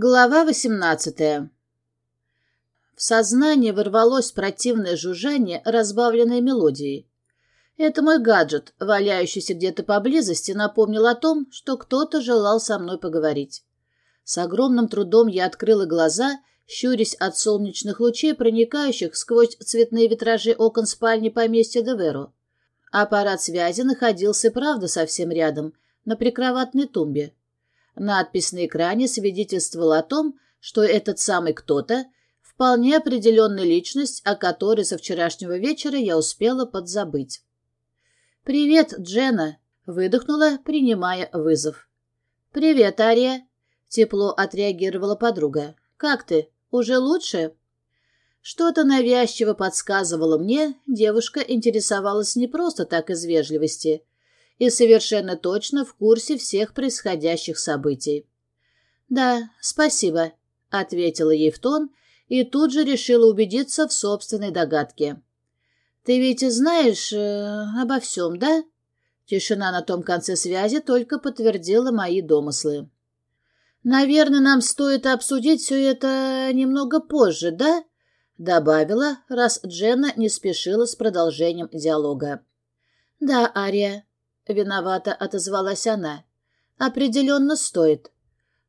Глава восемнадцатая. В сознание ворвалось противное жужжание, разбавленное мелодией. Это мой гаджет, валяющийся где-то поблизости, напомнил о том, что кто-то желал со мной поговорить. С огромным трудом я открыла глаза, щурясь от солнечных лучей, проникающих сквозь цветные витражи окон спальни поместья Деверу. Аппарат связи находился, правда, совсем рядом, на прикроватной тумбе. Надпись на экране свидетельствовала о том, что этот самый кто-то – вполне определенная личность, о которой со вчерашнего вечера я успела подзабыть. «Привет, Джена!» – выдохнула, принимая вызов. «Привет, Ария!» – тепло отреагировала подруга. «Как ты? Уже лучше?» Что-то навязчиво подсказывало мне, девушка интересовалась не просто так из вежливости – и совершенно точно в курсе всех происходящих событий. «Да, спасибо», — ответила ей в тон и тут же решила убедиться в собственной догадке. «Ты ведь знаешь э, обо всем, да?» Тишина на том конце связи только подтвердила мои домыслы. «Наверное, нам стоит обсудить все это немного позже, да?» Добавила, раз Дженна не спешила с продолжением диалога. «Да, Ария, Виновато отозвалась она. Определенно стоит.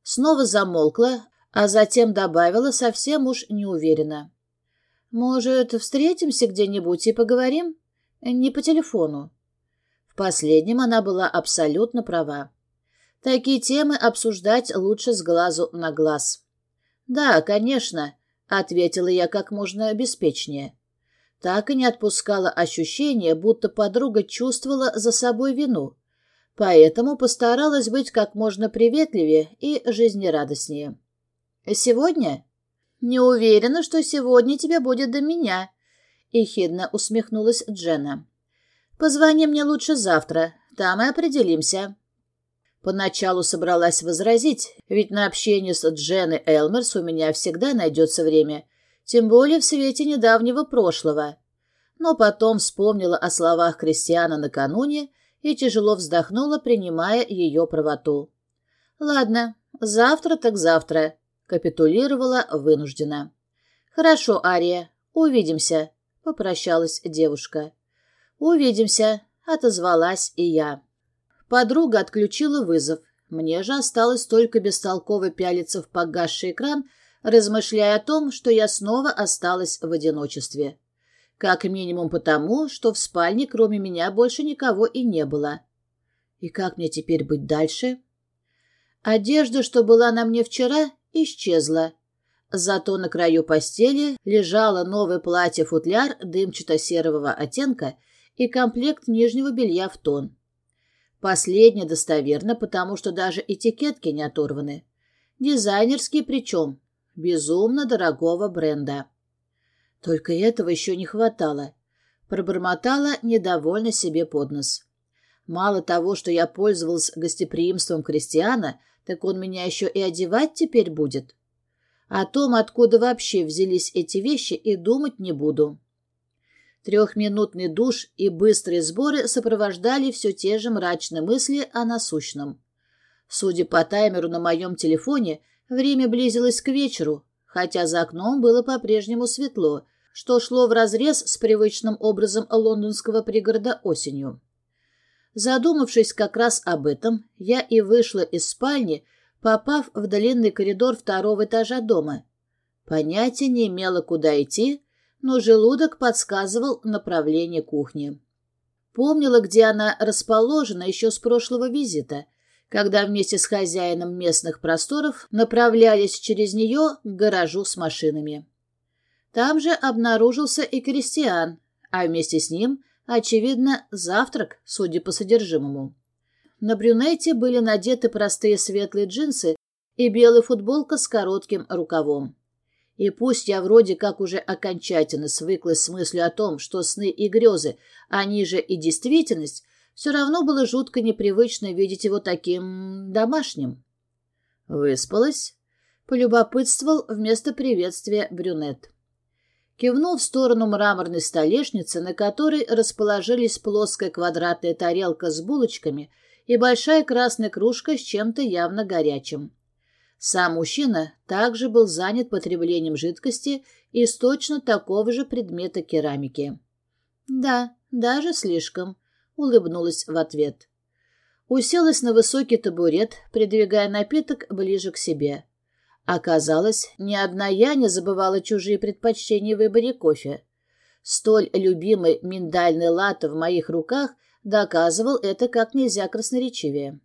Снова замолкла, а затем добавила совсем уж неуверенно. Может, встретимся где-нибудь и поговорим? Не по телефону. В последнем она была абсолютно права. Такие темы обсуждать лучше с глазу на глаз. «Да, конечно», — ответила я как можно беспечнее так и не отпускала ощущение, будто подруга чувствовала за собой вину, поэтому постаралась быть как можно приветливее и жизнерадостнее. «Сегодня?» «Не уверена, что сегодня тебе будет до меня», — ехидно усмехнулась Джена. «Позвони мне лучше завтра, там и определимся». Поначалу собралась возразить, ведь на общение с Дженой Элмерс у меня всегда найдется время — тем более в свете недавнего прошлого. Но потом вспомнила о словах Кристиана накануне и тяжело вздохнула, принимая ее правоту. «Ладно, завтра так завтра», — капитулировала вынуждена. «Хорошо, Ария, увидимся», — попрощалась девушка. «Увидимся», — отозвалась и я. Подруга отключила вызов. Мне же осталось только бестолково пялиться в погасший экран — размышляя о том, что я снова осталась в одиночестве. Как минимум потому, что в спальне кроме меня больше никого и не было. И как мне теперь быть дальше? Одежда, что была на мне вчера, исчезла. Зато на краю постели лежало новое платье-футляр дымчато-серого оттенка и комплект нижнего белья в тон. Последнее достоверно, потому что даже этикетки не оторваны. Дизайнерские причем, безумно дорогого бренда. Только этого еще не хватало. Пробормотала недовольно себе под нос. Мало того, что я пользовалась гостеприимством крестьяна, так он меня еще и одевать теперь будет. О том, откуда вообще взялись эти вещи, и думать не буду. Трехминутный душ и быстрые сборы сопровождали все те же мрачные мысли о насущном. Судя по таймеру на моем телефоне, Время близилось к вечеру, хотя за окном было по-прежнему светло, что шло вразрез с привычным образом лондонского пригорода осенью. Задумавшись как раз об этом, я и вышла из спальни, попав в длинный коридор второго этажа дома. Понятия не имела, куда идти, но желудок подсказывал направление кухни. Помнила, где она расположена еще с прошлого визита — когда вместе с хозяином местных просторов направлялись через нее к гаражу с машинами. Там же обнаружился и крестьян, а вместе с ним, очевидно, завтрак, судя по содержимому. На брюнете были надеты простые светлые джинсы и белая футболка с коротким рукавом. И пусть я вроде как уже окончательно свыклась с мыслью о том, что сны и грезы, они же и действительность, все равно было жутко непривычно видеть его таким домашним. «Выспалась?» — полюбопытствовал вместо приветствия брюнет. Кивнул в сторону мраморной столешницы, на которой расположились плоская квадратная тарелка с булочками и большая красная кружка с чем-то явно горячим. Сам мужчина также был занят потреблением жидкости из точно такого же предмета керамики. «Да, даже слишком», — улыбнулась в ответ. Уселась на высокий табурет, придвигая напиток ближе к себе. Оказалось, ни одна я не забывала чужие предпочтения в выборе кофе. Столь любимый миндальный латте в моих руках доказывал это как нельзя красноречивее.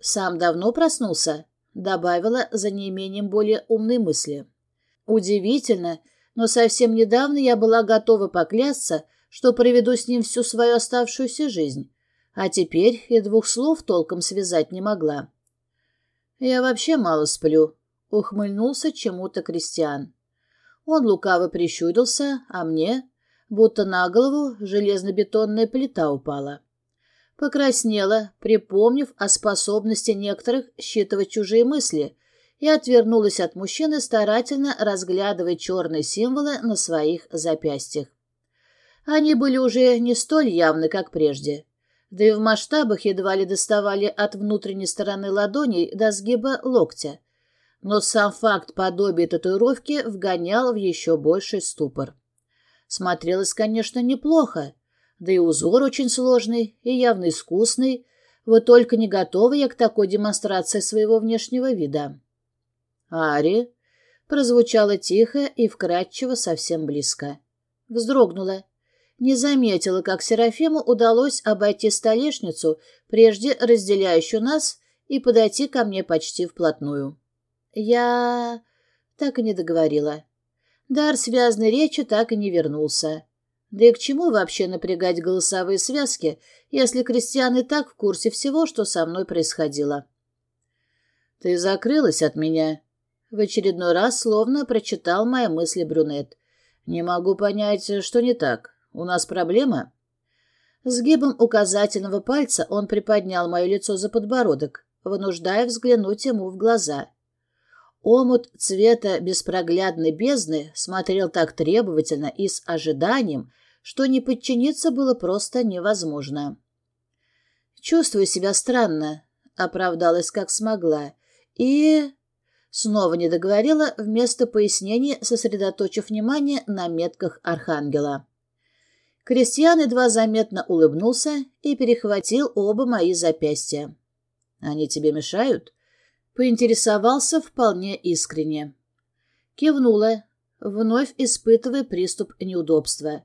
«Сам давно проснулся?» добавила за неимением более умной мысли. Удивительно, но совсем недавно я была готова поклясться, что проведу с ним всю свою оставшуюся жизнь, а теперь и двух слов толком связать не могла. «Я вообще мало сплю», — ухмыльнулся чему-то Кристиан. Он лукаво прищурился, а мне, будто на голову, железнобетонная плита упала. Покраснела, припомнив о способности некоторых считывать чужие мысли, и отвернулась от мужчины, старательно разглядывая черные символы на своих запястьях. Они были уже не столь явны, как прежде, да и в масштабах едва ли доставали от внутренней стороны ладоней до сгиба локтя. Но сам факт подобия татуировки вгонял в еще больший ступор. Смотрелось, конечно, неплохо, да и узор очень сложный и явно искусный. Вот только не готова я к такой демонстрации своего внешнего вида. «Ари!» — прозвучало тихо и вкрадчиво совсем близко. Вздрогнула. Не заметила, как Серафиму удалось обойти столешницу, прежде разделяющую нас, и подойти ко мне почти вплотную. Я так и не договорила. Дар связанной речи так и не вернулся. Да и к чему вообще напрягать голосовые связки, если Кристиан и так в курсе всего, что со мной происходило? «Ты закрылась от меня?» В очередной раз словно прочитал мои мысли брюнет. «Не могу понять, что не так. У нас проблема?» Сгибом указательного пальца он приподнял мое лицо за подбородок, вынуждая взглянуть ему в глаза. Омут цвета беспроглядной бездны смотрел так требовательно и с ожиданием, что не подчиниться было просто невозможно. «Чувствую себя странно», — оправдалась как смогла, и... Снова не договорила, вместо пояснений сосредоточив внимание на метках Архангела. Крестьян едва заметно улыбнулся и перехватил оба мои запястья. «Они тебе мешают?» Поинтересовался вполне искренне. Кивнула, вновь испытывая приступ неудобства.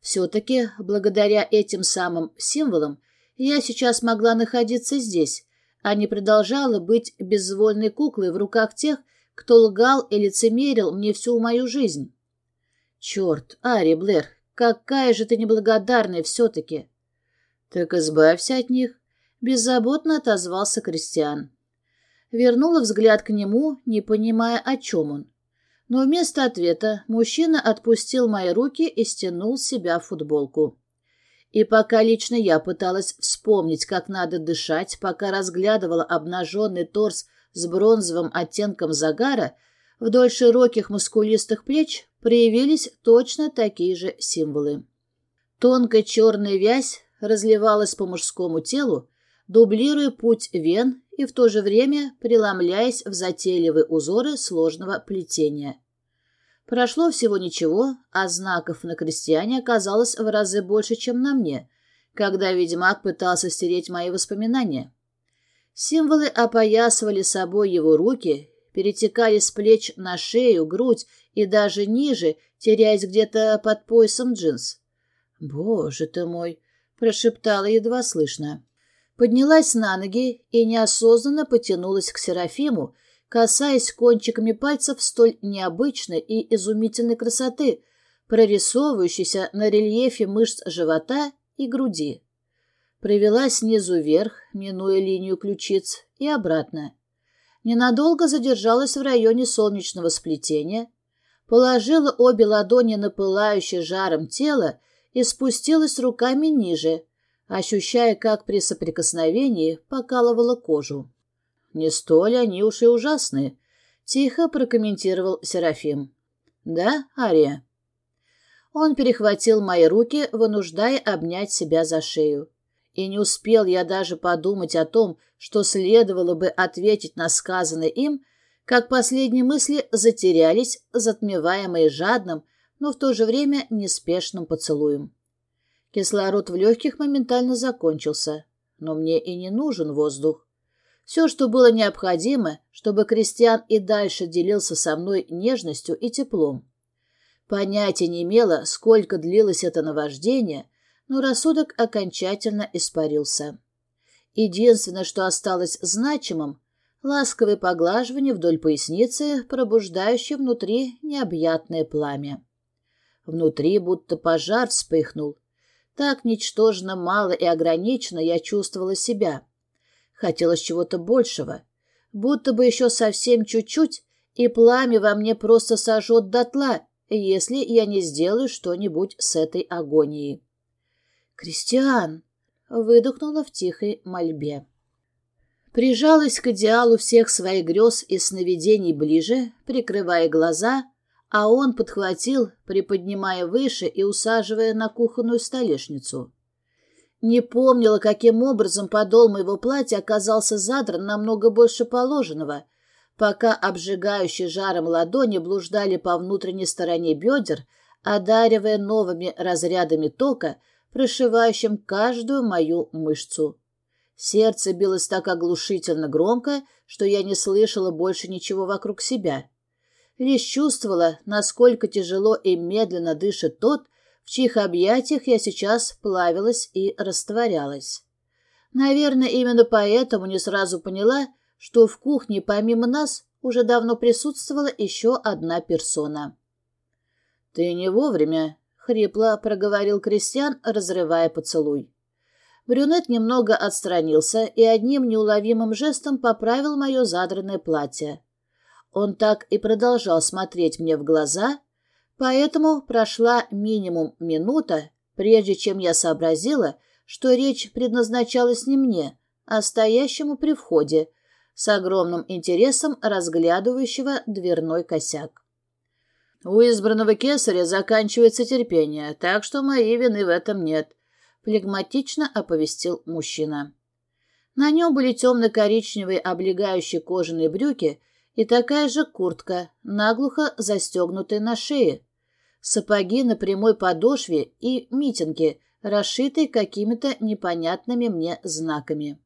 Все-таки, благодаря этим самым символам, я сейчас могла находиться здесь, а не продолжала быть безвольной куклой в руках тех, кто лгал и лицемерил мне всю мою жизнь. Черт, Ари Блэр, какая же ты неблагодарная все-таки! Так избавься от них, беззаботно отозвался Кристиан. Вернула взгляд к нему, не понимая, о чем он. Но вместо ответа мужчина отпустил мои руки и стянул с себя футболку. И пока лично я пыталась вспомнить, как надо дышать, пока разглядывала обнаженный торс с бронзовым оттенком загара, вдоль широких мускулистых плеч проявились точно такие же символы. Тонкая черная вязь разливалась по мужскому телу, дублируя путь вен и в то же время преломляясь в затейливые узоры сложного плетения. Прошло всего ничего, а знаков на крестьяне оказалось в разы больше, чем на мне, когда ведьмак пытался стереть мои воспоминания. Символы опоясывали собой его руки, перетекали с плеч на шею, грудь и даже ниже, теряясь где-то под поясом джинс. «Боже ты мой!» — прошептала едва слышно поднялась на ноги и неосознанно потянулась к Серафиму, касаясь кончиками пальцев столь необычной и изумительной красоты, прорисовывающейся на рельефе мышц живота и груди. Провела снизу вверх, минуя линию ключиц, и обратно. Ненадолго задержалась в районе солнечного сплетения, положила обе ладони на пылающее жаром тело и спустилась руками ниже, ощущая, как при соприкосновении покалывала кожу. «Не столь они уж и ужасные», — тихо прокомментировал Серафим. «Да, Ария?» Он перехватил мои руки, вынуждая обнять себя за шею. И не успел я даже подумать о том, что следовало бы ответить на сказанное им, как последние мысли затерялись, затмеваемые жадным, но в то же время неспешным поцелуем. Кислород в легких моментально закончился, но мне и не нужен воздух. Все, что было необходимо, чтобы Кристиан и дальше делился со мной нежностью и теплом. Понятия не имела, сколько длилось это наваждение, но рассудок окончательно испарился. Единственное, что осталось значимым, ласковое поглаживание вдоль поясницы, пробуждающее внутри необъятное пламя. Внутри будто пожар вспыхнул. Так ничтожно мало и ограниченно я чувствовала себя. Хотелось чего-то большего. Будто бы еще совсем чуть-чуть, и пламя во мне просто сожжет дотла, если я не сделаю что-нибудь с этой агонией. «Кристиан!» — выдохнула в тихой мольбе. Прижалась к идеалу всех своих грез и сновидений ближе, прикрывая глаза, а он подхватил, приподнимая выше и усаживая на кухонную столешницу. Не помнила, каким образом подол моего платья оказался задран намного больше положенного, пока обжигающие жаром ладони блуждали по внутренней стороне бедер, одаривая новыми разрядами тока, прошивающим каждую мою мышцу. Сердце билось так оглушительно громко, что я не слышала больше ничего вокруг себя. Лишь чувствовала, насколько тяжело и медленно дышит тот, в чьих объятиях я сейчас плавилась и растворялась. Наверное, именно поэтому не сразу поняла, что в кухне помимо нас уже давно присутствовала еще одна персона. «Ты не вовремя», — хрипло проговорил Кристиан, разрывая поцелуй. Брюнет немного отстранился и одним неуловимым жестом поправил мое задранное платье. Он так и продолжал смотреть мне в глаза, поэтому прошла минимум минута, прежде чем я сообразила, что речь предназначалась не мне, а стоящему при входе, с огромным интересом разглядывающего дверной косяк. У избранного кесаря заканчивается терпение, так что моей вины в этом нет, флегматично оповестил мужчина. На нем были темно-коричневые облегающие кожаные брюки и такая же куртка, наглухо застегнутая на шее, сапоги на прямой подошве и митинги, расшитые какими-то непонятными мне знаками.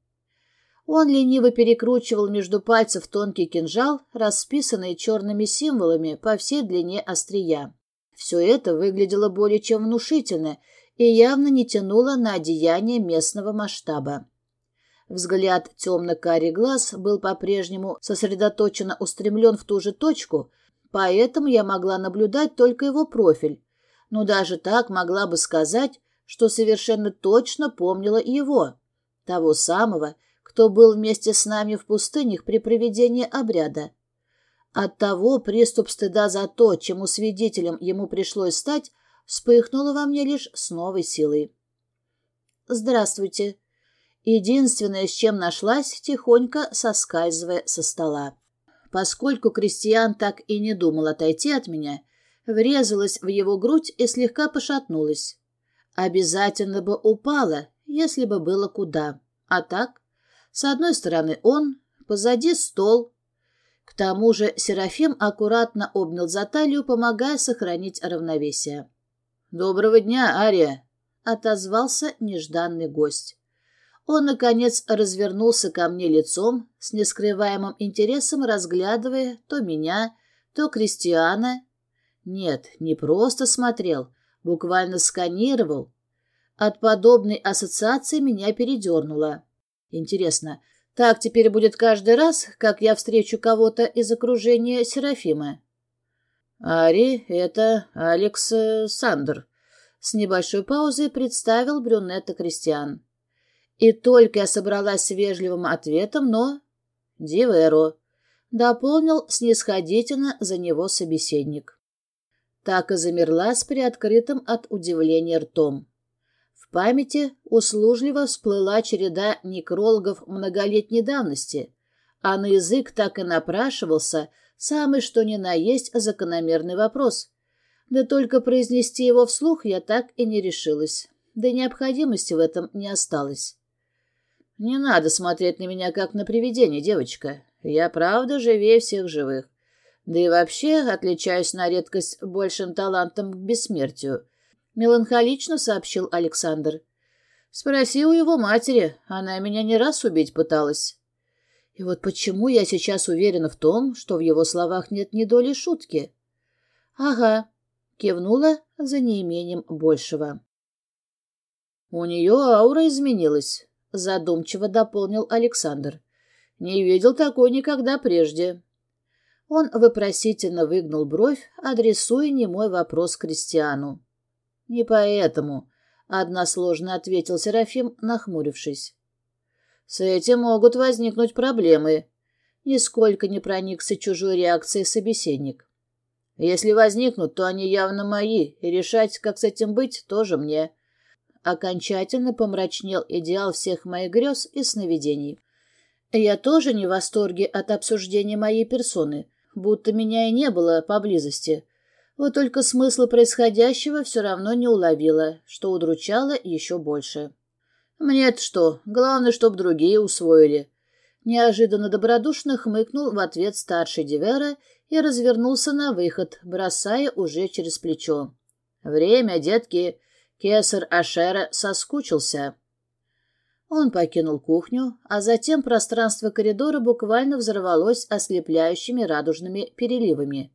Он лениво перекручивал между пальцев тонкий кинжал, расписанный черными символами по всей длине острия. Все это выглядело более чем внушительно и явно не тянуло на одеяние местного масштаба. Взгляд темно-карий глаз был по-прежнему сосредоточенно устремлен в ту же точку, поэтому я могла наблюдать только его профиль, но даже так могла бы сказать, что совершенно точно помнила его, того самого, кто был вместе с нами в пустынях при проведении обряда. Оттого приступ стыда за то, чему свидетелем ему пришлось стать, вспыхнуло во мне лишь с новой силой. «Здравствуйте», Единственное, с чем нашлась, тихонько соскальзывая со стола. Поскольку Кристиан так и не думал отойти от меня, врезалась в его грудь и слегка пошатнулась. Обязательно бы упала, если бы было куда. А так, с одной стороны он, позади стол. К тому же Серафим аккуратно обнял за талию, помогая сохранить равновесие. «Доброго дня, Ария!» — отозвался нежданный гость. Он, наконец, развернулся ко мне лицом, с нескрываемым интересом разглядывая то меня, то Кристиана. Нет, не просто смотрел, буквально сканировал. От подобной ассоциации меня передернуло. Интересно, так теперь будет каждый раз, как я встречу кого-то из окружения Серафима? Ари — это Алекс Сандер. С небольшой паузой представил брюнета Кристиан. И только я собралась с вежливым ответом, но... «Диверо», — дополнил снисходительно за него собеседник. Так и замерла с приоткрытым от удивления ртом. В памяти услужливо всплыла череда некрологов многолетней давности, а на язык так и напрашивался самый что ни на есть закономерный вопрос. Да только произнести его вслух я так и не решилась, да необходимости в этом не осталось. Не надо смотреть на меня, как на привидение, девочка. Я правда живее всех живых. Да и вообще отличаюсь на редкость большим талантом к бессмертию. Меланхолично сообщил Александр. Спроси у его матери, она меня не раз убить пыталась. И вот почему я сейчас уверена в том, что в его словах нет ни доли шутки? Ага, кивнула за неимением большего. У нее аура изменилась, задумчиво дополнил Александр. Не видел такой никогда прежде. Он вопросительно выгнул бровь, адресуя немой вопрос Кристиану. «Не поэтому», — односложно ответил Серафим, нахмурившись. «С этим могут возникнуть проблемы», — нисколько не проникся чужой реакцией собеседник. «Если возникнут, то они явно мои, и решать, как с этим быть, тоже мне». Окончательно помрачнел идеал всех моих грез и сновидений. Я тоже не в восторге от обсуждения моей персоны, будто меня и не было поблизости. Вот только смысла происходящего все равно не уловила, что удручало еще больше. «Мне-то что? Главное, чтоб другие усвоили». Неожиданно добродушно хмыкнул в ответ старший Дивера и развернулся на выход, бросая уже через плечо. «Время, детки. Кесар Ашера соскучился». Он покинул кухню, а затем пространство коридора буквально взорвалось ослепляющими радужными переливами.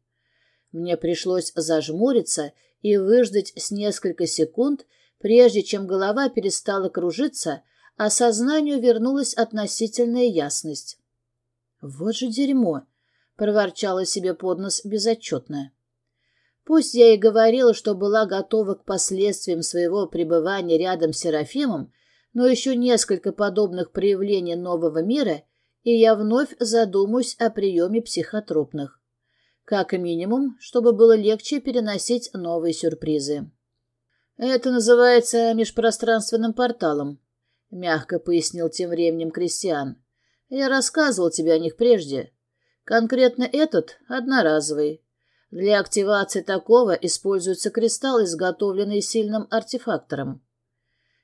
Мне пришлось зажмуриться и выждать с несколько секунд, прежде чем голова перестала кружиться, а сознанию вернулась относительная ясность. «Вот же дерьмо!» — проворчала себе под нос безотчетно. Пусть я и говорила, что была готова к последствиям своего пребывания рядом с Серафимом, но еще несколько подобных проявлений нового мира, и я вновь задумаюсь о приеме психотропных. Как минимум, чтобы было легче переносить новые сюрпризы. «Это называется межпространственным порталом», — мягко пояснил тем временем Кристиан. «Я рассказывал тебе о них прежде. Конкретно этот — одноразовый. Для активации такого используется кристалл, изготовленный сильным артефактором.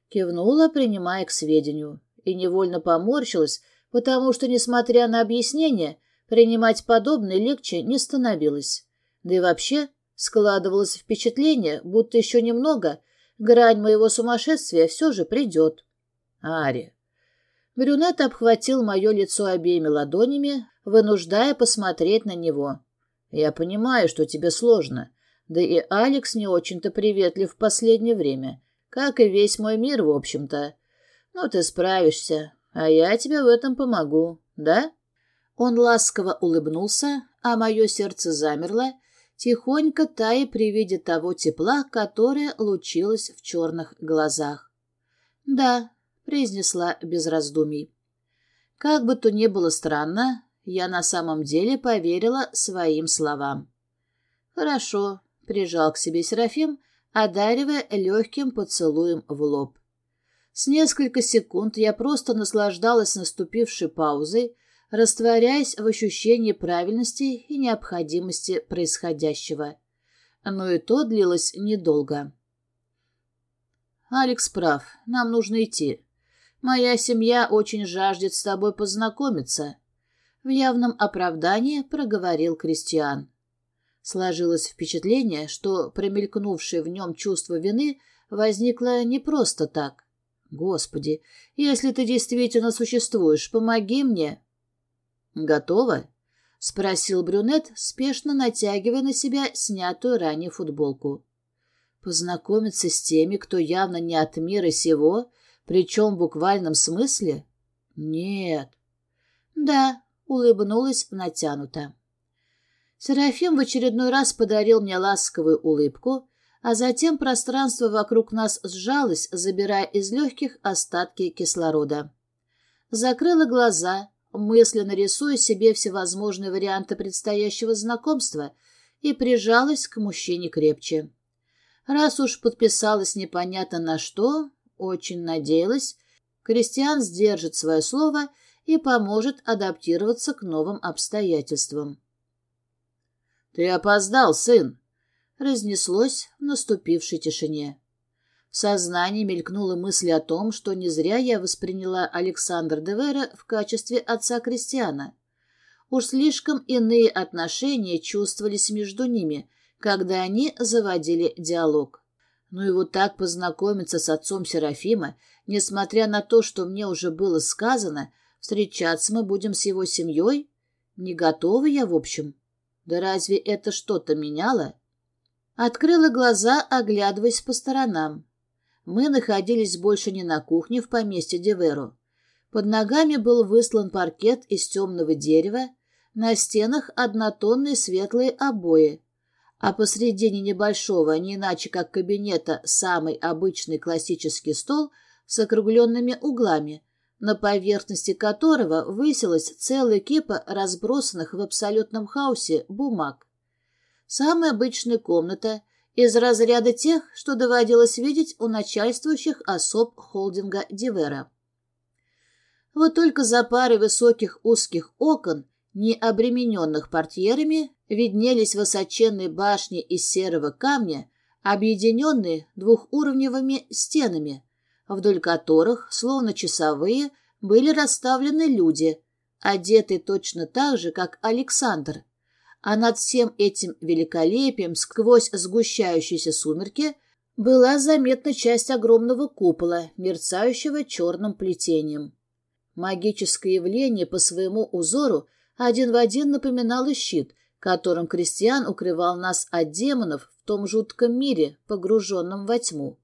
Кивнула, принимая к сведению, и невольно поморщилась, потому что, несмотря на объяснение, принимать подобное легче не становилось. Да и вообще складывалось впечатление, будто еще немного, грань моего сумасшествия все же придет. Ари. Брюнет обхватил мое лицо обеими ладонями, вынуждая посмотреть на него. «Я понимаю, что тебе сложно, да и Алекс не очень-то приветлив в последнее время, как и весь мой мир, в общем-то. Ну, ты справишься, а я тебе в этом помогу, да?» Он ласково улыбнулся, а мое сердце замерло, тихонько тая при виде того тепла, которое лучилось в черных глазах. «Да», — произнесла без раздумий. Как бы то ни было странно, я на самом деле поверила своим словам. «Хорошо», — прижал к себе Серафим, одаривая легким поцелуем в лоб. С несколько секунд я просто наслаждалась наступившей паузой, растворяясь в ощущении правильности и необходимости происходящего. Но и то длилось недолго. «Алекс прав, нам нужно идти. Моя семья очень жаждет с тобой познакомиться», — в явном оправдании проговорил Кристиан. Сложилось впечатление, что промелькнувшее в нем чувство вины возникло не просто так. «Господи, если ты действительно существуешь, помоги мне!» «Готово?» — спросил брюнет, спешно натягивая на себя снятую ранее футболку. «Познакомиться с теми, кто явно не от мира сего, причем в буквальном смысле? Нет». «Да», — улыбнулась натянуто. Серафим в очередной раз подарил мне ласковую улыбку, а затем пространство вокруг нас сжалось, забирая из легких остатки кислорода. Закрыла глаза, мысленно рисуя себе всевозможные варианты предстоящего знакомства, и прижалась к мужчине крепче. Раз уж подписалась непонятно на что, очень надеялась, Кристиан сдержит свое слово и поможет адаптироваться к новым обстоятельствам. «Ты опоздал, сын!» — разнеслось в наступившей тишине. В сознании мелькнула мысль о том, что не зря я восприняла Александра Девера в качестве отца Кристиана. Уж слишком иные отношения чувствовались между ними, когда они заводили диалог. Ну и вот так познакомиться с отцом Серафима, несмотря на то, что мне уже было сказано, встречаться мы будем с его семьей? Не готова я, в общем. Да разве это что-то меняло? Открыла глаза, оглядываясь по сторонам. Мы находились больше не на кухне в поместье Деверу. Под ногами был выслан паркет из темного дерева, на стенах однотонные светлые обои, а посредине небольшого, не иначе как кабинета, самый обычный классический стол с округленными углами, на поверхности которого высилась целая кипа разбросанных в абсолютном хаосе бумаг. Самая обычная комната из разряда тех, что доводилось видеть у начальствующих особ холдинга Дивера. Вот только за парой высоких узких окон, не обремененных портьерами, виднелись высоченные башни из серого камня, объединенные двухуровневыми стенами, вдоль которых, словно часовые, были расставлены люди, одетые точно так же, как Александр. А над всем этим великолепием, сквозь сгущающиеся сумерки, была заметна часть огромного купола, мерцающего черным плетением. Магическое явление по своему узору один в один напоминало щит, которым крестьян укрывал нас от демонов в том жутком мире, погруженном во тьму.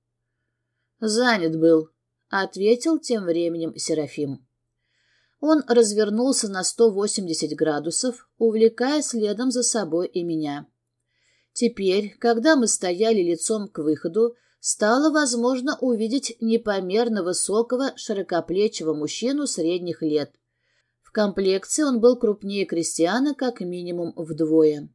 «Занят был», — ответил тем временем Серафим. Он развернулся на 180 градусов, увлекая следом за собой и меня. Теперь, когда мы стояли лицом к выходу, стало возможно увидеть непомерно высокого, широкоплечего мужчину средних лет — комплекции он был крупнее крестьяна как минимум вдвое.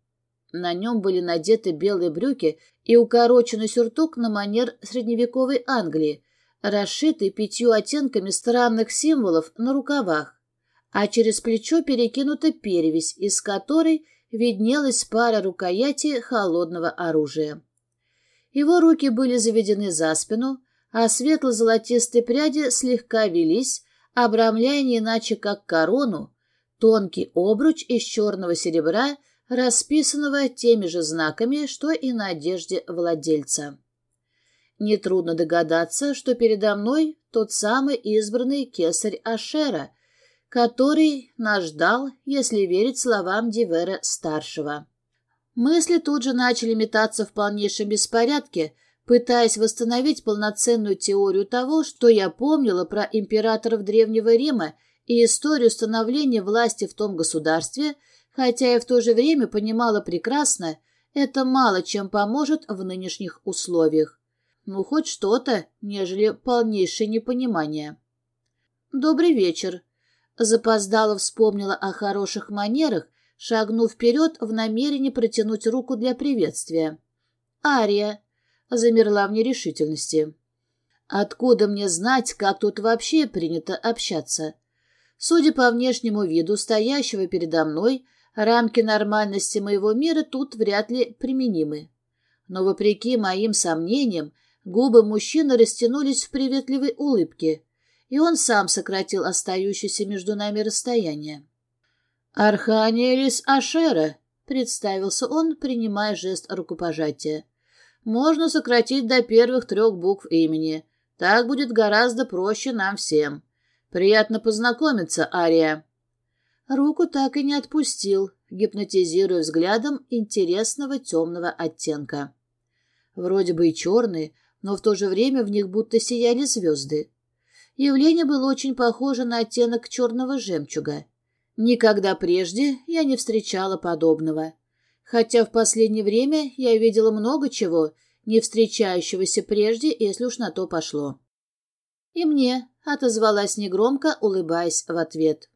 На нем были надеты белые брюки и укороченный сюртук на манер средневековой Англии, расшитый пятью оттенками странных символов на рукавах, а через плечо перекинута перевязь, из которой виднелась пара рукояти холодного оружия. Его руки были заведены за спину, а светло-золотистые пряди слегка велись, обрамляя не иначе как корону, тонкий обруч из черного серебра, расписанного теми же знаками, что и на одежде владельца. Нетрудно догадаться, что передо мной тот самый избранный кесарь Ашера, который нас ждал, если верить словам Дивера-старшего. Мысли тут же начали метаться в полнейшем беспорядке — пытаясь восстановить полноценную теорию того, что я помнила про императоров Древнего Рима и историю становления власти в том государстве, хотя и в то же время понимала прекрасно, это мало чем поможет в нынешних условиях. Ну, хоть что-то, нежели полнейшее непонимание. «Добрый вечер», — запоздала вспомнила о хороших манерах, шагнув вперед в намерении протянуть руку для приветствия. «Ария», замерла в нерешительности. Откуда мне знать, как тут вообще принято общаться? Судя по внешнему виду стоящего передо мной, рамки нормальности моего мира тут вряд ли применимы. Но, вопреки моим сомнениям, губы мужчины растянулись в приветливой улыбке, и он сам сократил остающееся между нами расстояние. «Арханиэлис Ашера», — представился он, принимая жест рукопожатия можно сократить до первых трех букв имени. Так будет гораздо проще нам всем. Приятно познакомиться, Ария. Руку так и не отпустил, гипнотизируя взглядом интересного темного оттенка. Вроде бы и черные, но в то же время в них будто сияли звезды. Явление было очень похоже на оттенок черного жемчуга. Никогда прежде я не встречала подобного хотя в последнее время я видела много чего, не встречающегося прежде, если уж на то пошло. И мне отозвалась негромко, улыбаясь в ответ.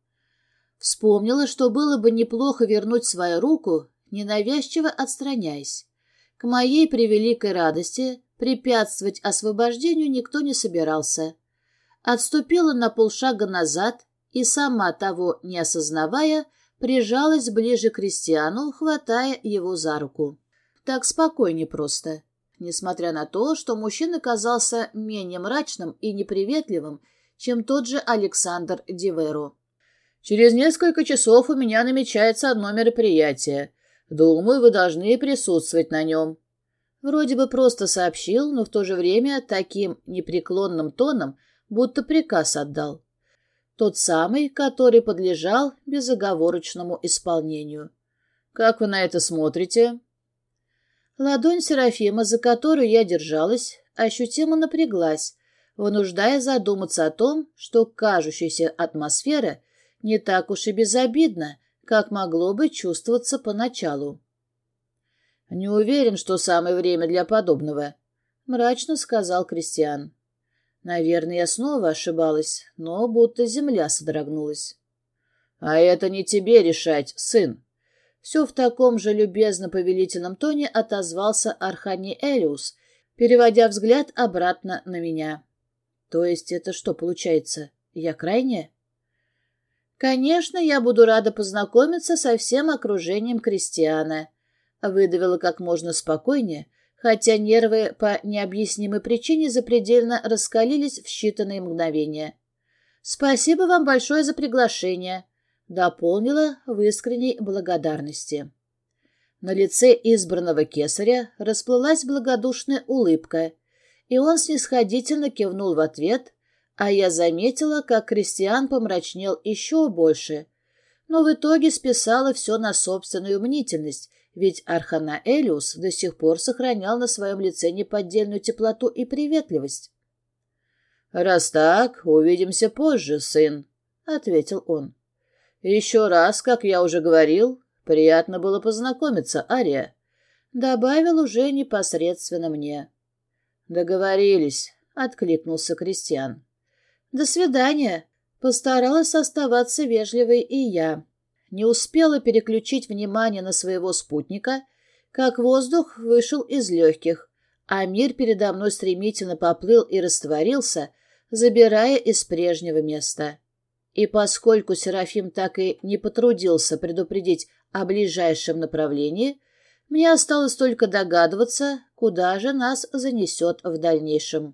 Вспомнила, что было бы неплохо вернуть свою руку, ненавязчиво отстраняясь. К моей превеликой радости препятствовать освобождению никто не собирался. Отступила на полшага назад и, сама того не осознавая, прижалась ближе к крестьяну, хватая его за руку. Так спокойнее просто. несмотря на то, что мужчина казался менее мрачным и неприветливым, чем тот же Александр Диверу. «Через несколько часов у меня намечается одно мероприятие. Думаю, вы должны присутствовать на нем». Вроде бы просто сообщил, но в то же время таким непреклонным тоном, будто приказ отдал. Тот самый, который подлежал безоговорочному исполнению. «Как вы на это смотрите?» Ладонь Серафима, за которую я держалась, ощутимо напряглась, вынуждая задуматься о том, что кажущаяся атмосфера не так уж и безобидна, как могло бы чувствоваться поначалу. «Не уверен, что самое время для подобного», — мрачно сказал Кристиан. Наверное, я снова ошибалась, но будто земля содрогнулась. «А это не тебе решать, сын!» Все в таком же любезно-повелительном тоне отозвался Архани Элиус, переводя взгляд обратно на меня. То есть это что получается? Я крайняя? Конечно, я буду рада познакомиться со всем окружением крестьяна. Выдавила как можно спокойнее, хотя нервы по необъяснимой причине запредельно раскалились в считанные мгновения. Спасибо вам большое за приглашение дополнила в искренней благодарности. На лице избранного кесаря расплылась благодушная улыбка, и он снисходительно кивнул в ответ, а я заметила, как Кристиан помрачнел еще больше, но в итоге списала все на собственную мнительность, ведь Архана Элиус до сих пор сохранял на своем лице неподдельную теплоту и приветливость. «Раз так, увидимся позже, сын», — ответил он. «Еще раз, как я уже говорил, приятно было познакомиться, Ария», — добавил уже непосредственно мне. «Договорились», — откликнулся Кристиан. «До свидания», — постаралась оставаться вежливой и я. Не успела переключить внимание на своего спутника, как воздух вышел из легких, а мир передо мной стремительно поплыл и растворился, забирая из прежнего места. И поскольку Серафим так и не потрудился предупредить о ближайшем направлении, мне осталось только догадываться, куда же нас занесет в дальнейшем.